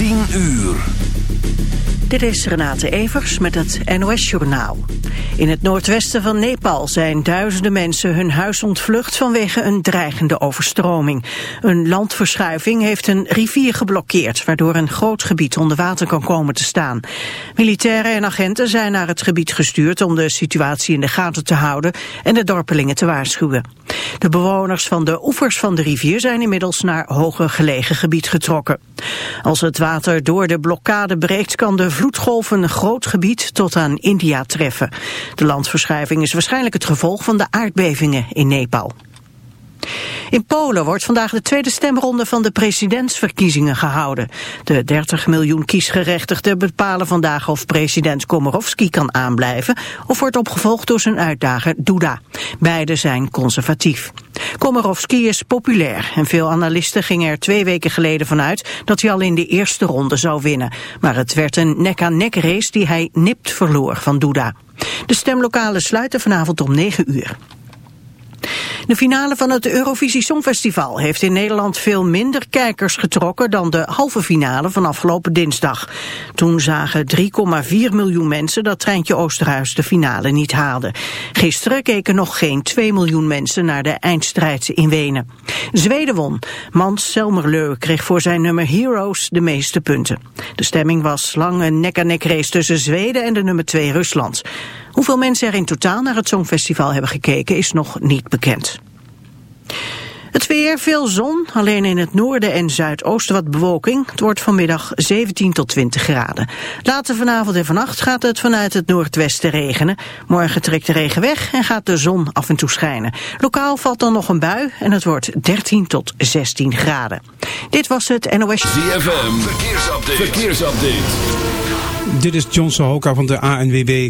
10 uur. Dit is Renate Evers met het NOS Journaal. In het noordwesten van Nepal zijn duizenden mensen hun huis ontvlucht vanwege een dreigende overstroming. Een landverschuiving heeft een rivier geblokkeerd, waardoor een groot gebied onder water kan komen te staan. Militairen en agenten zijn naar het gebied gestuurd om de situatie in de gaten te houden en de dorpelingen te waarschuwen. De bewoners van de oevers van de rivier zijn inmiddels naar hoger gelegen gebied getrokken. Als het water door de blokkade breekt kan de vloedgolf een groot gebied tot aan India treffen. De landverschuiving is waarschijnlijk het gevolg van de aardbevingen in Nepal. In Polen wordt vandaag de tweede stemronde van de presidentsverkiezingen gehouden. De 30 miljoen kiesgerechtigden bepalen vandaag of president Komorowski kan aanblijven of wordt opgevolgd door zijn uitdager Duda. Beide zijn conservatief. Komorowski is populair en veel analisten gingen er twee weken geleden vanuit dat hij al in de eerste ronde zou winnen. Maar het werd een nek-aan-nek race die hij nipt verloor van Duda. De stemlokalen sluiten vanavond om 9 uur. De finale van het Eurovisie Songfestival heeft in Nederland veel minder kijkers getrokken dan de halve finale van afgelopen dinsdag. Toen zagen 3,4 miljoen mensen dat Treintje Oosterhuis de finale niet haalde. Gisteren keken nog geen 2 miljoen mensen naar de eindstrijd in Wenen. Zweden won. Mans Selmerleu kreeg voor zijn nummer Heroes de meeste punten. De stemming was lang een nek-aan-nek race tussen Zweden en de nummer 2 Rusland. Hoeveel mensen er in totaal naar het Songfestival hebben gekeken is nog niet bekend. Het weer, veel zon, alleen in het noorden en zuidoosten wat bewolking. Het wordt vanmiddag 17 tot 20 graden. Later vanavond en vannacht gaat het vanuit het noordwesten regenen. Morgen trekt de regen weg en gaat de zon af en toe schijnen. Lokaal valt dan nog een bui en het wordt 13 tot 16 graden. Dit was het NOS... ZFM, verkeersupdate. verkeersupdate. Dit is John Sohoka van de ANWB.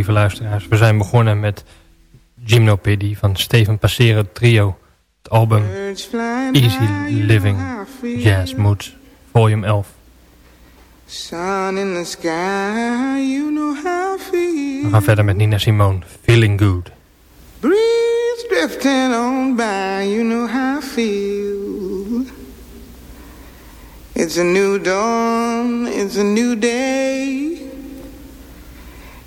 Lieve luisteraars. We zijn begonnen met Gymnopedie van Steven Passeren Trio. Het album Easy Living Jazz Mood, volume 11. Sun in the sky, you know how I feel. We gaan verder met Nina Simone, Feeling Good. Breeze drifting on by, you know how I feel. It's a new dawn, it's a new day.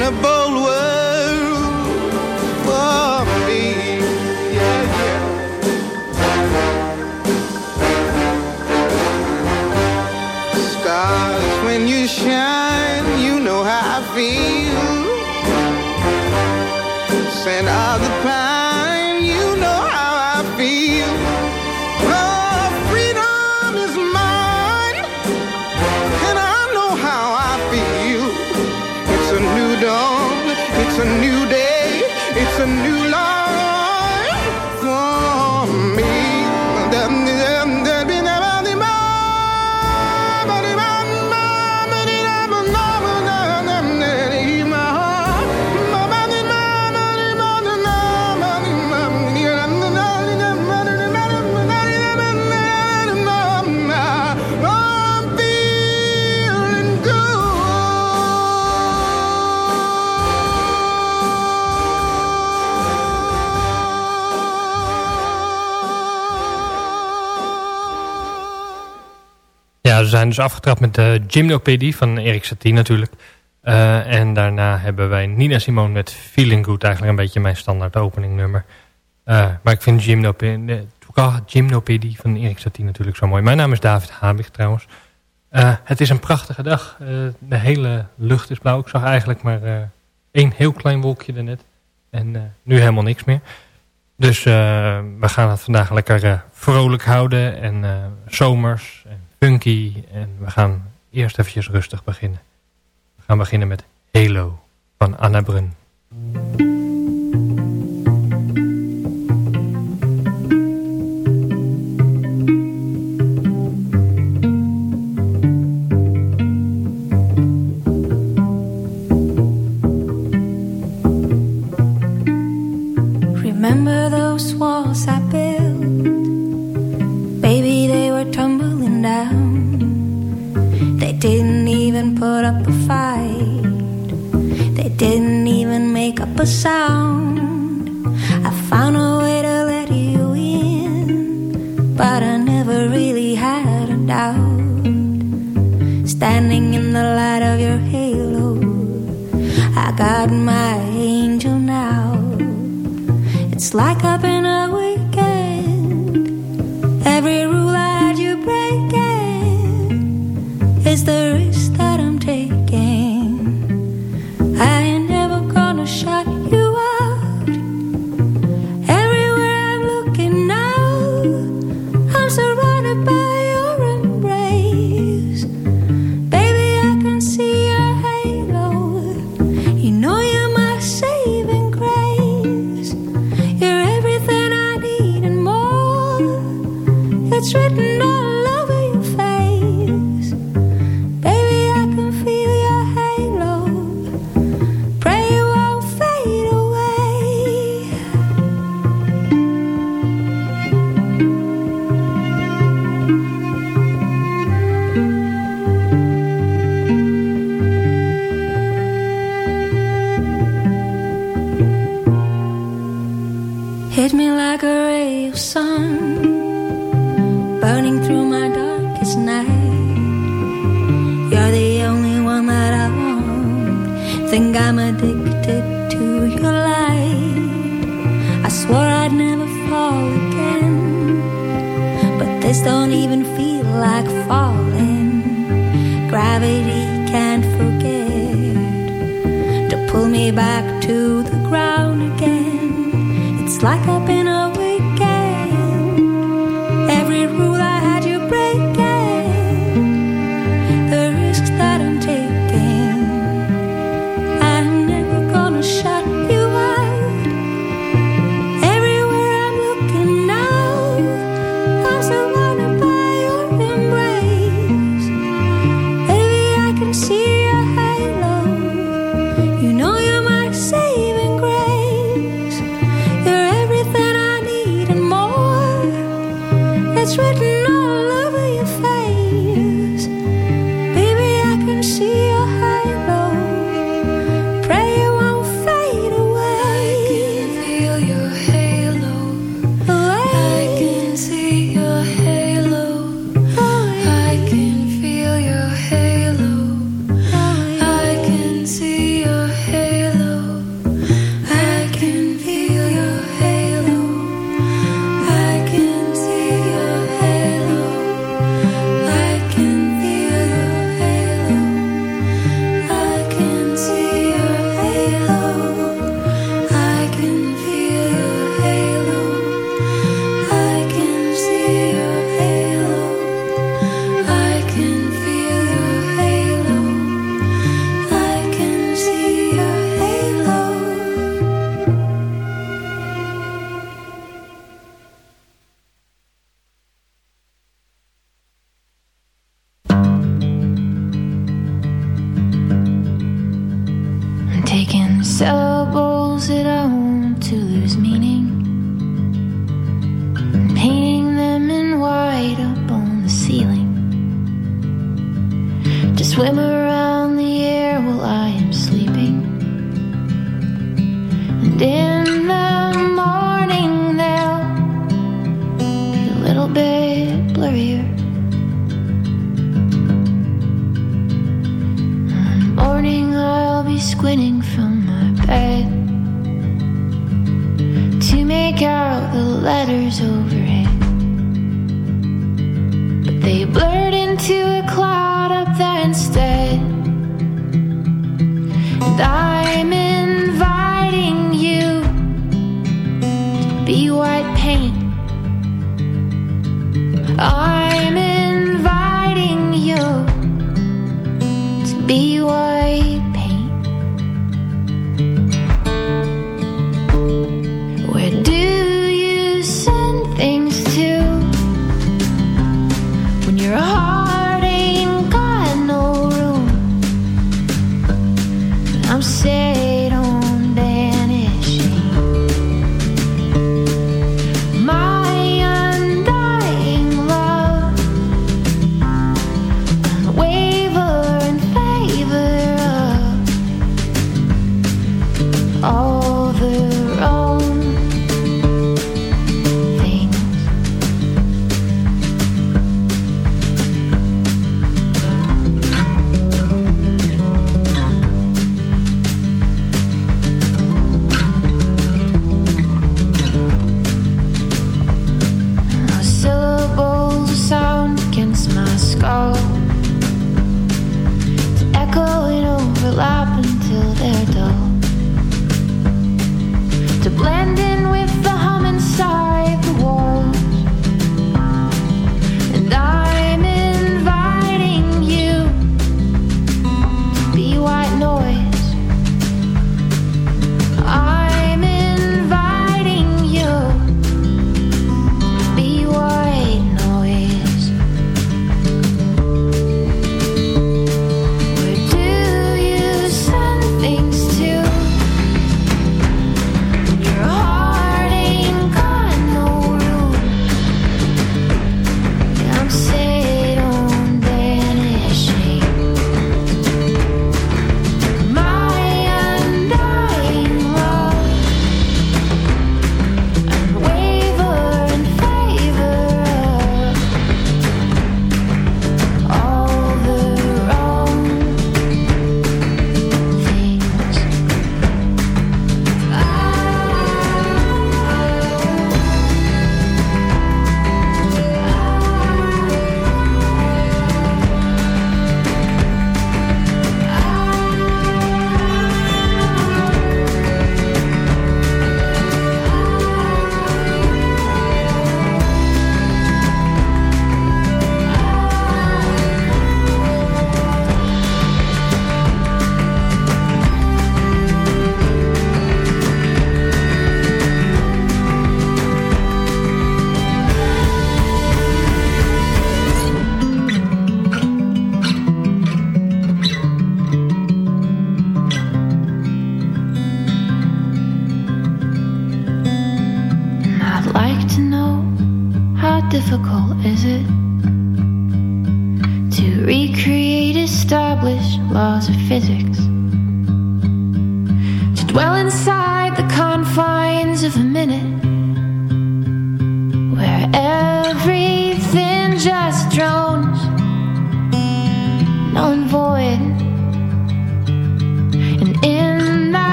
and a bold world for me. Yeah, yeah. Stars, when you shine, zijn dus afgetrapt met de Gymnopedie van Erik Satie natuurlijk. Eh, en daarna hebben wij Nina Simone met Feeling Good. Eigenlijk een beetje mijn standaard openingnummer. Eh maar ik vind Gymnopedie, Gymnopedie van Erik Satie natuurlijk zo mooi. Mijn naam is David Habig trouwens. Eh, het is een prachtige dag. Eh, de hele lucht is blauw. Ik zag eigenlijk maar eh, één heel klein wolkje daarnet. En eh, nu helemaal niks meer. Dus eh, we gaan het vandaag lekker eh, vrolijk houden. En eh, zomers en funky. En we gaan eerst eventjes rustig beginnen. We gaan beginnen met Halo van Anna Brun.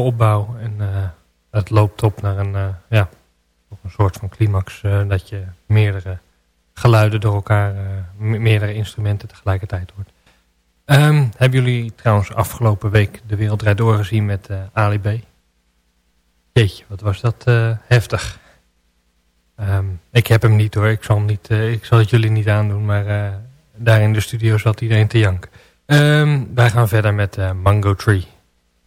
Opbouw en eh, het loopt op naar een, eh, ja, een soort van climax eh, dat je meerdere geluiden door elkaar, me- meerdere instrumenten tegelijkertijd hoort. Ehm, hebben jullie trouwens afgelopen week de Wereld Draait Door gezien met Ali B? Jeetje, wat was dat heftig. Ehm, ik heb hem niet hoor, ik zal, niet, eh, ik zal het jullie niet aandoen, maar eh, daar in de studio zat iedereen te janken. Ehm, wij gaan verder met eh, Mango Tree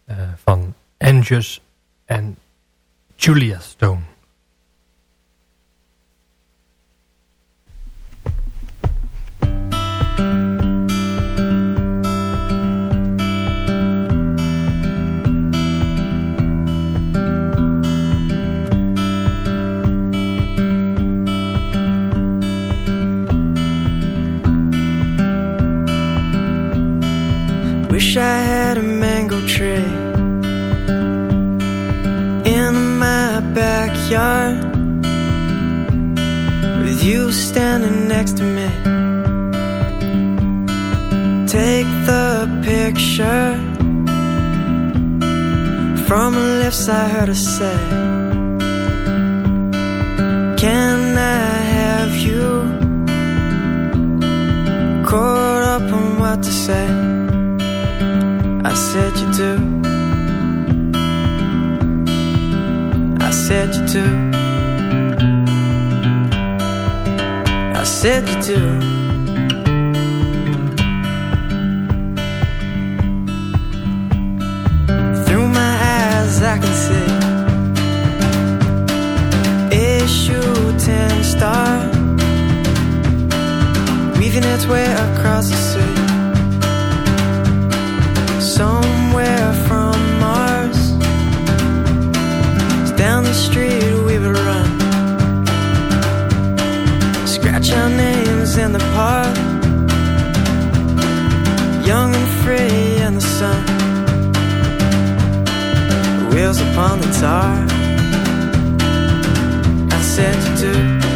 eh, van Angus en Julia Stone. Wish I had a mango tree backyard with you standing next to me. Take the picture from the lips I heard her say. Can I have you caught up on what to say? I said you do. Said you do. I said you do. Through my eyes, I can see a shooting star weaving its way across the street we would run, scratch our names in the park, young and free in the sun. Wheels upon the tar. I said you do.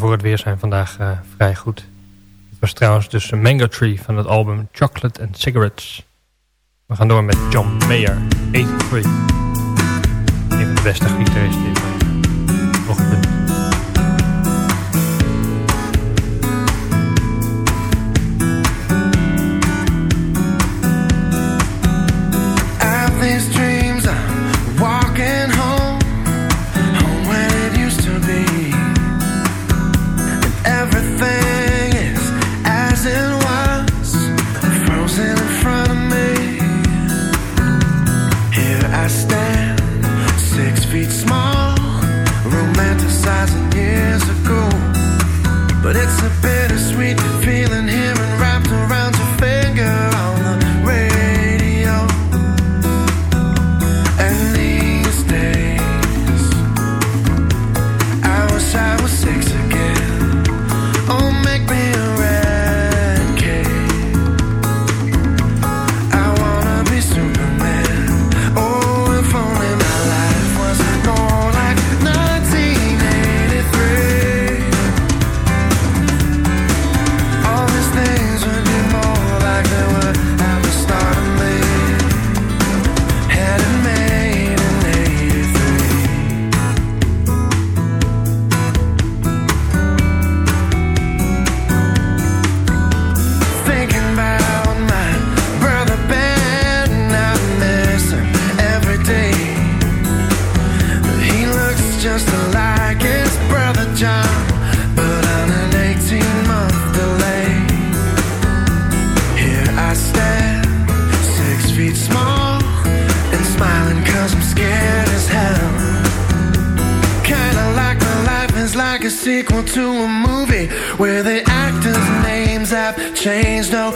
Voor het weer zijn vandaag eh, vrij goed. Het was trouwens dus een Mango Tree van het album Chocolate and Cigarettes. We gaan door met John Mayer, 83. de beste sequel to a movie where the actors' names have changed. No,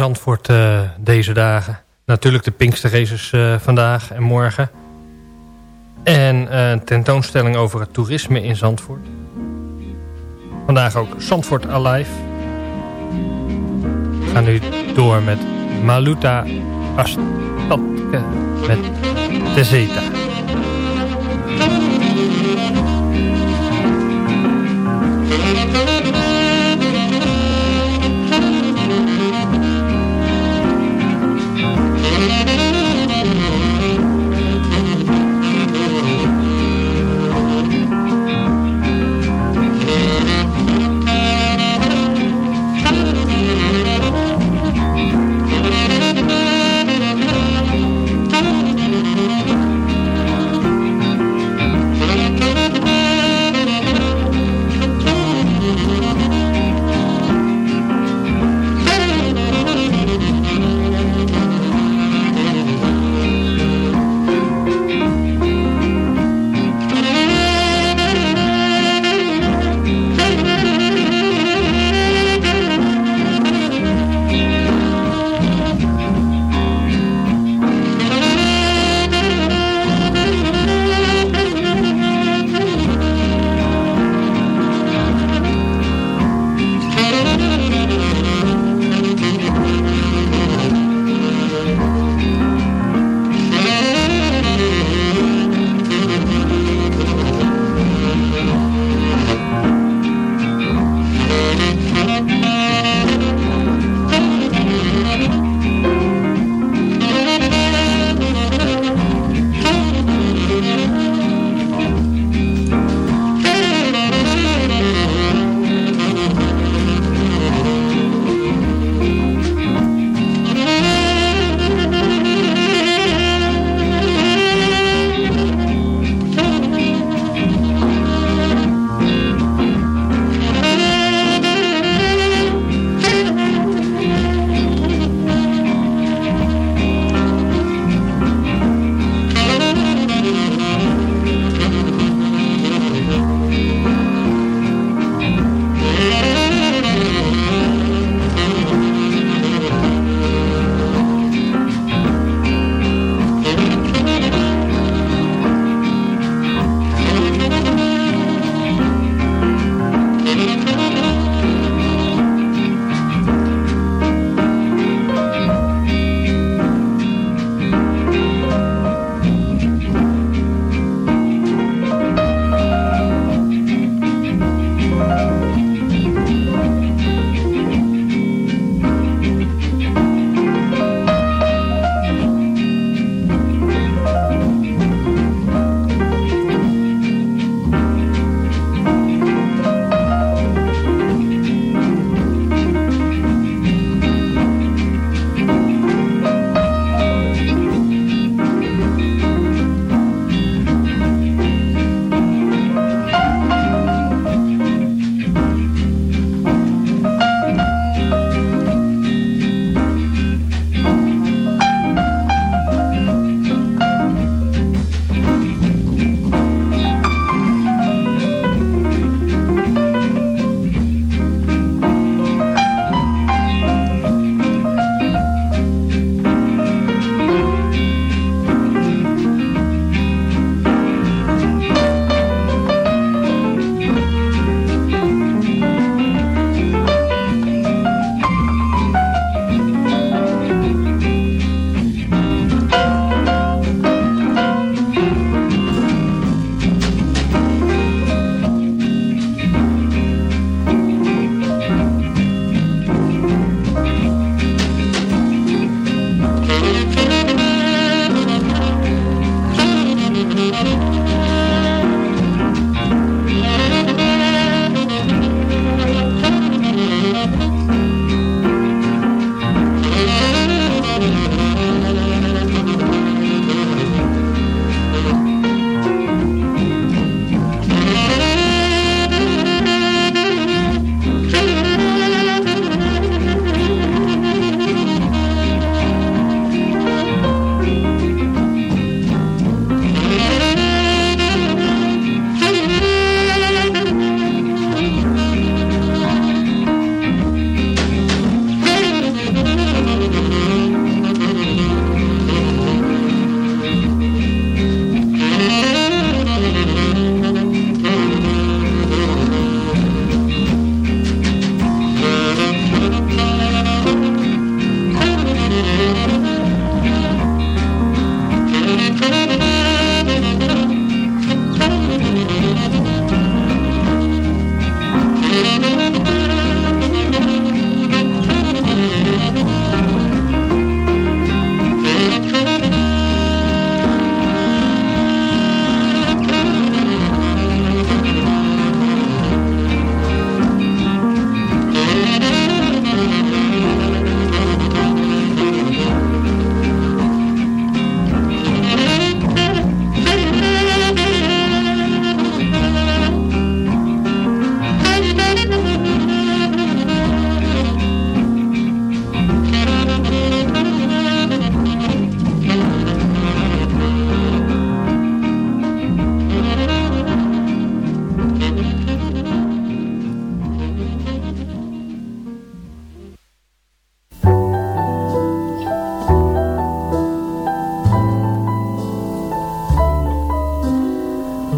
Zandvoort eh, deze dagen. Natuurlijk de Pinkster Races eh, vandaag en morgen. En eh, een tentoonstelling over het toerisme in Zandvoort. Vandaag ook Zandvoort Alive. We gaan nu door met Maluta Astatke met Tezeta. Zeta.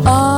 Oh.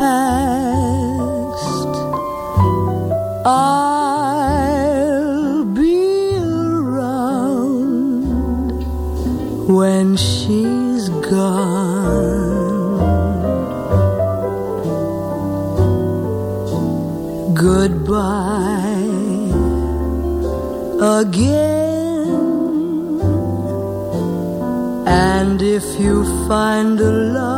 Past, I'll be around when she's gone. Goodbye again. And if you find a love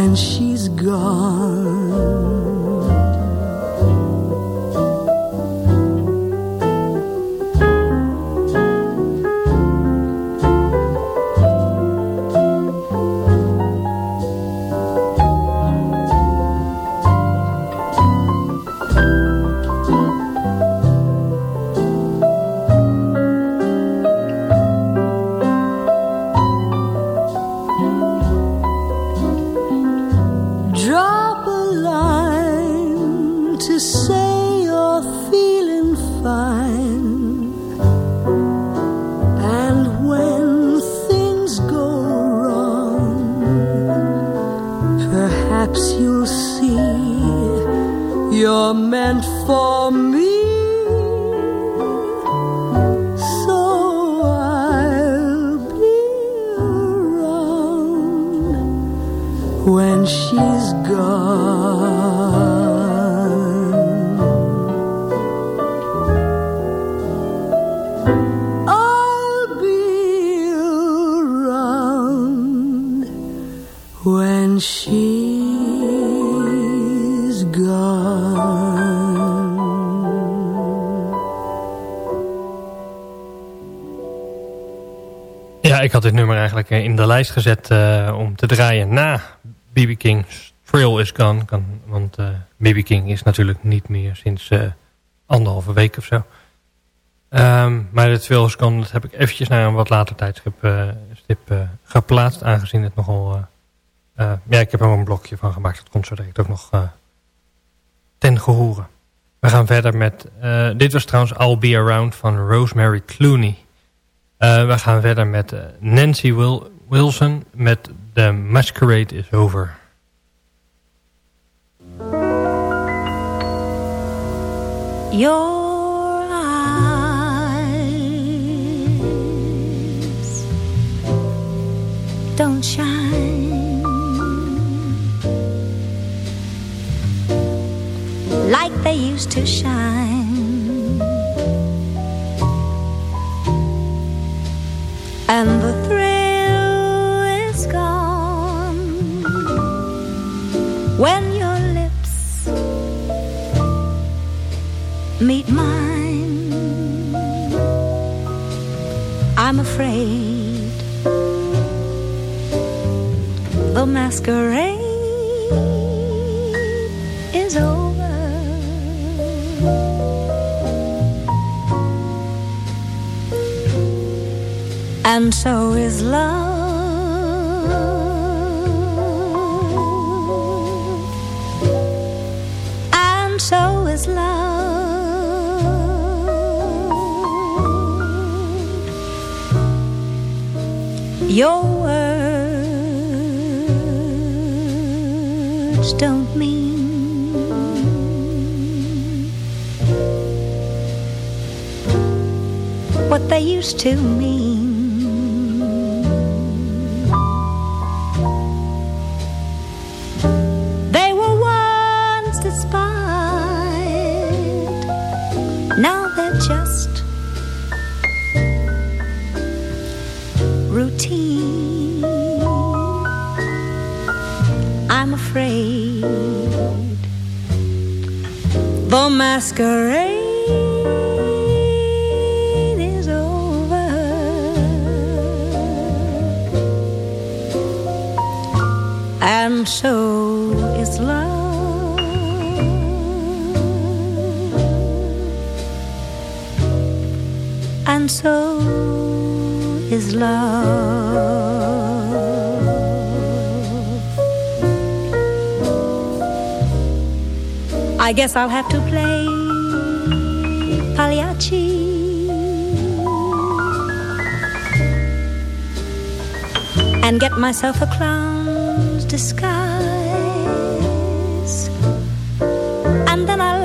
when she's gone. Had dit nummer eigenlijk eh, in de lijst gezet eh, om te draaien na B.B. King's Thrill is Gone. Kan, want B.B. King is natuurlijk niet meer sinds anderhalve week of zo. Ehm, maar de Thrill is Gone, dat heb ik eventjes naar een wat later tijdstip stip, geplaatst. Aangezien het nogal... ja, ik heb er een blokje van gemaakt. Dat komt zo direct ook nog ten gehore. We gaan verder met... dit was trouwens I'll Be Around van Rosemary Clooney. Eh, we gaan verder met eh, Nancy Wil Wilson met The Masquerade is Over. Your eyes don't shine like they used to shine, and the thrill is gone when your lips meet mine. I'm afraid the masquerade And so is love. And so is love. Your words don't mean. What they used to mean. I'm afraid the masquerade is over, and so is love. And so is love. I guess I'll have to play Pagliacci. And get myself a clown's disguise. And then I'll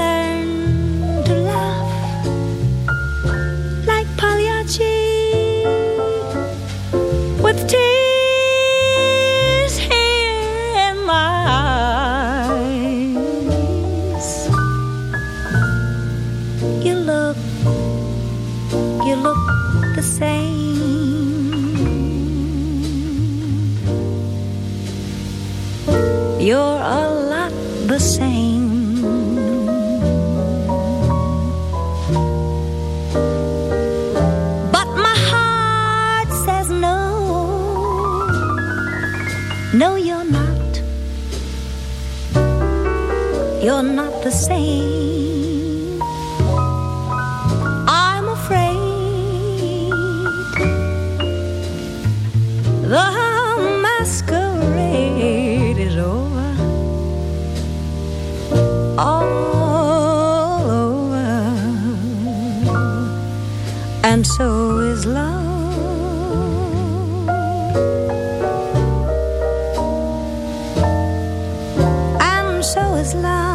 And so is love. And so is love.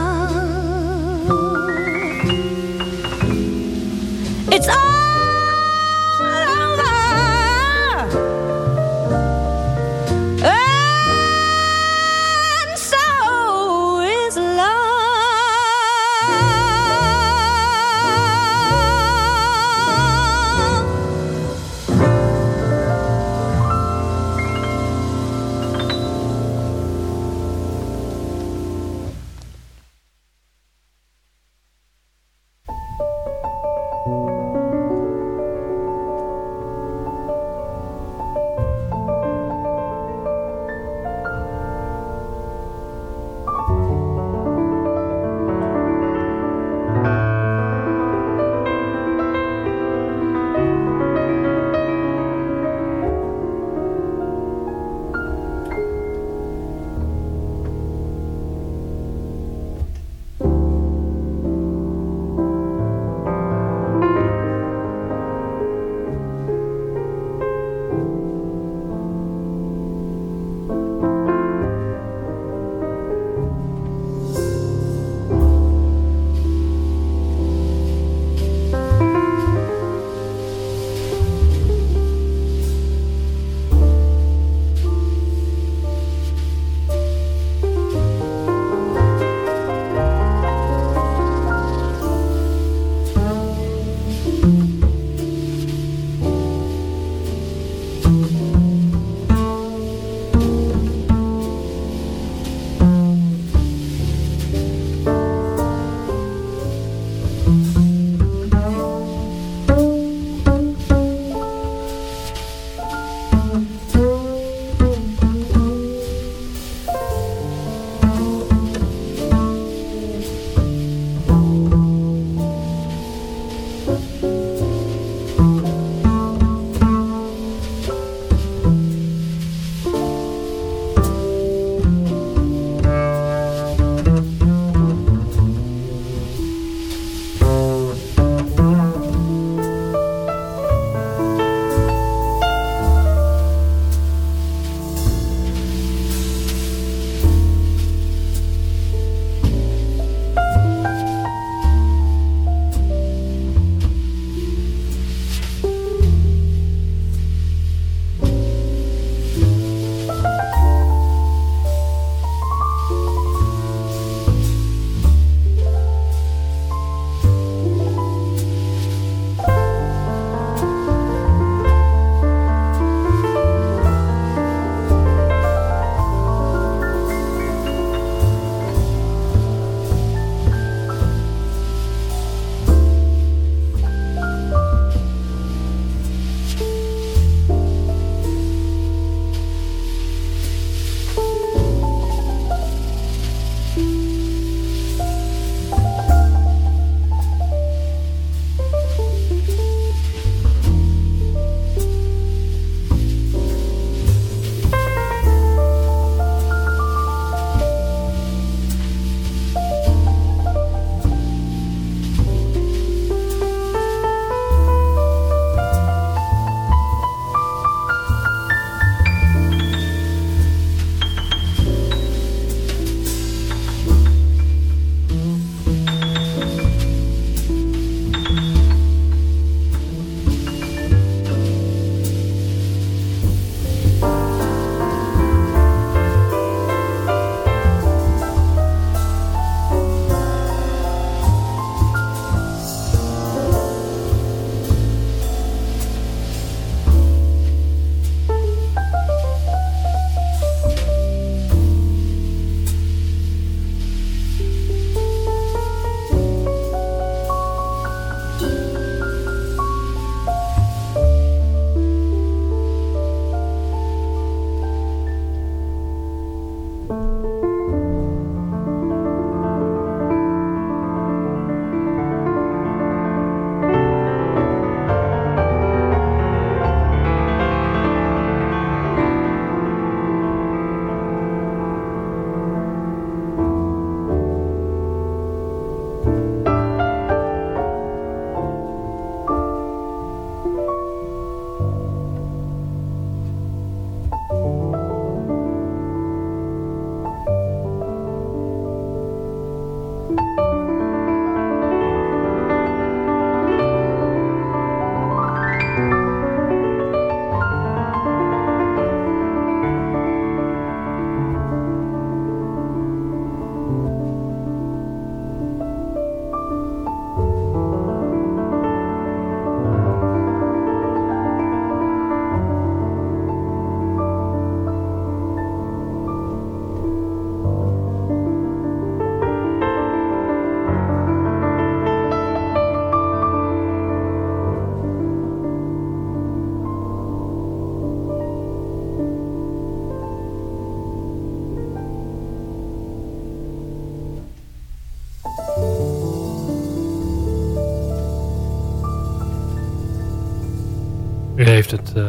Eh,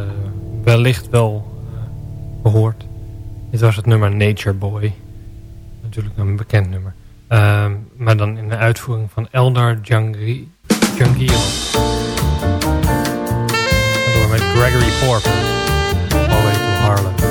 wellicht wel gehoord. Dit was het nummer Nature Boy. Natuurlijk een bekend nummer. Ehm, maar dan in de uitvoering van Eldar Jangri en Door met Gregory Porter. All the way to Harlem.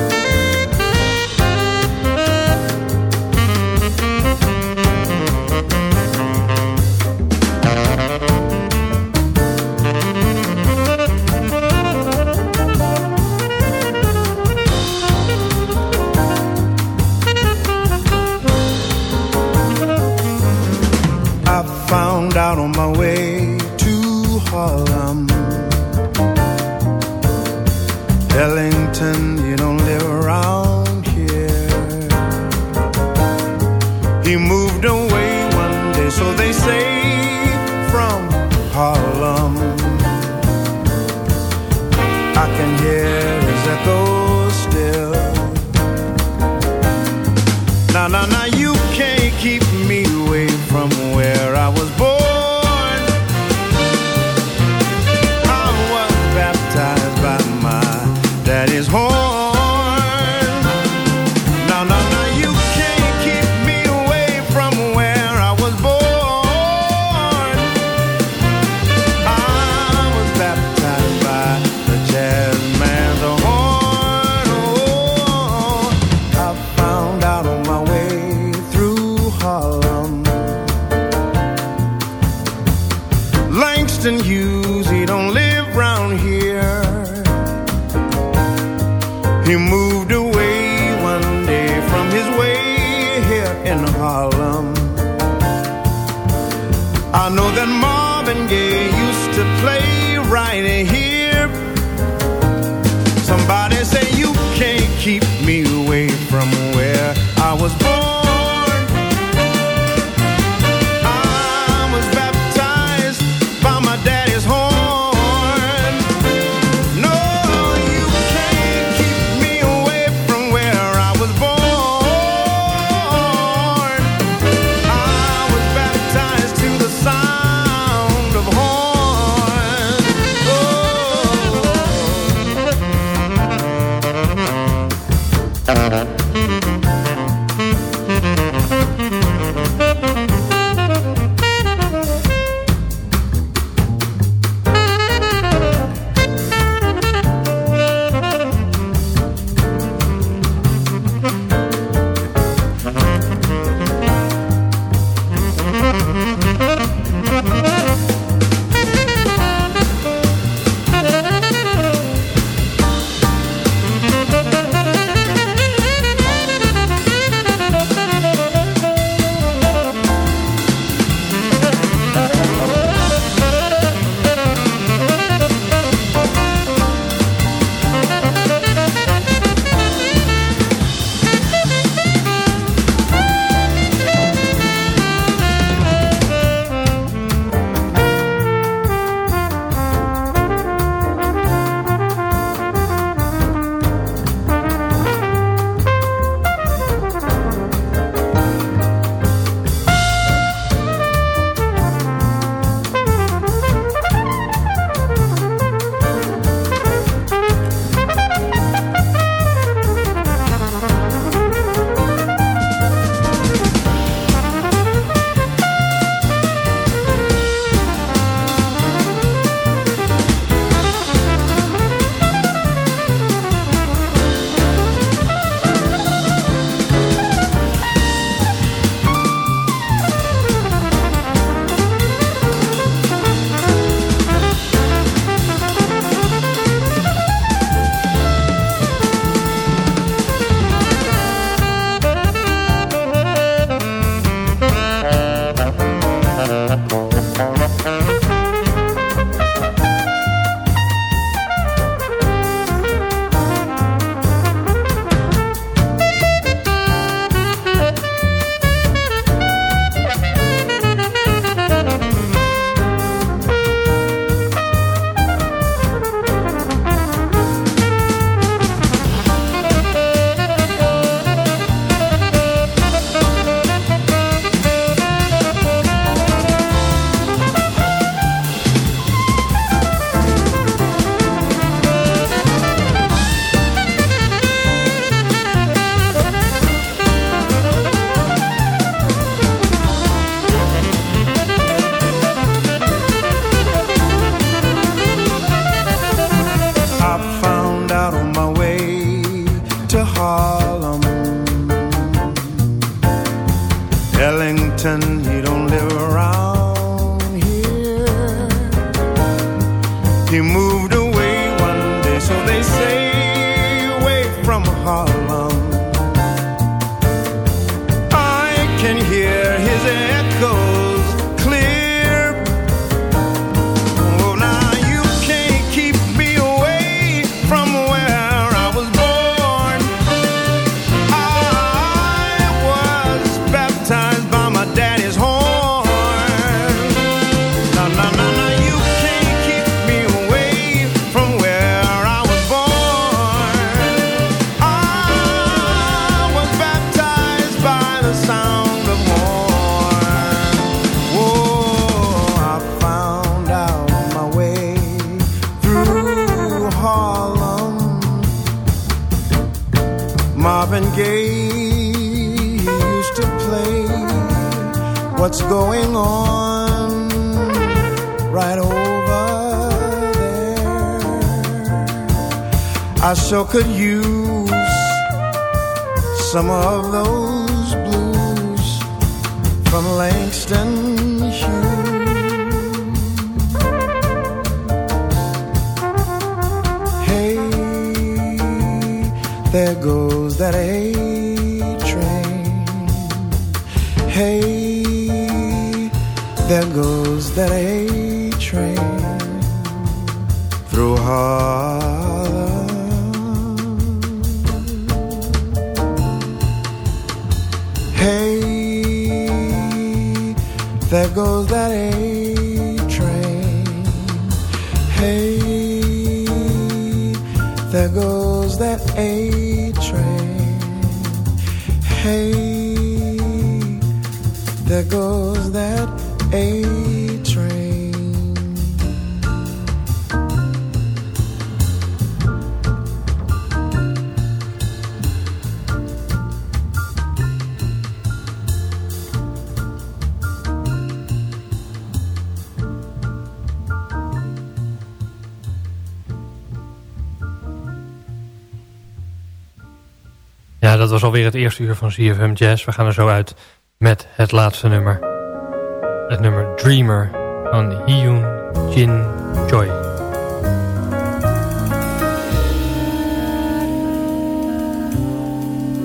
There goes that A train. Hey, there goes that A train. Hey, there goes that A was alweer het eerste uur van CFM Jazz. We gaan er zo uit met het laatste nummer. Het nummer Dreamer van Hyun Jin Choi.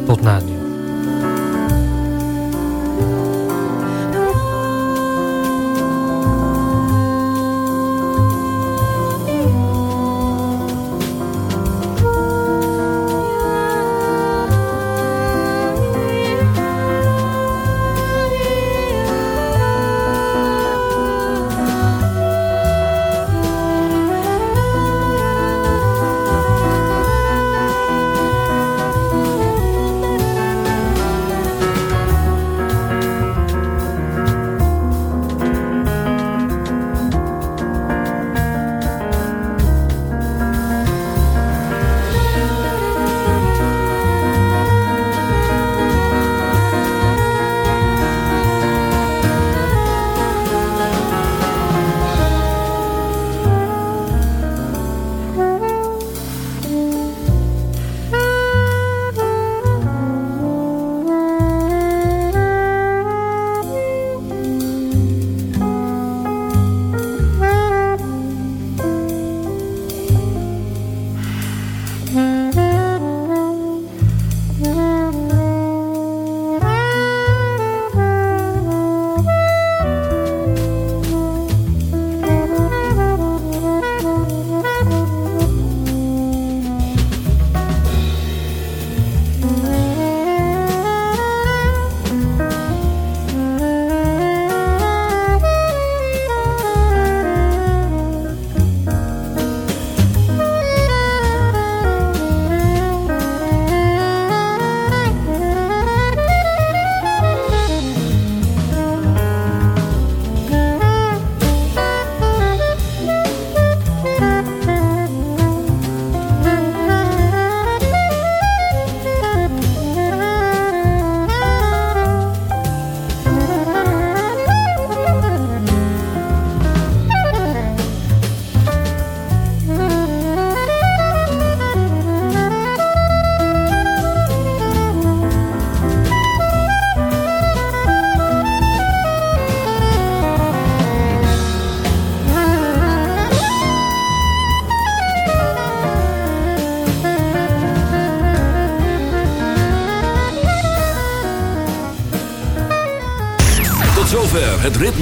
Tot na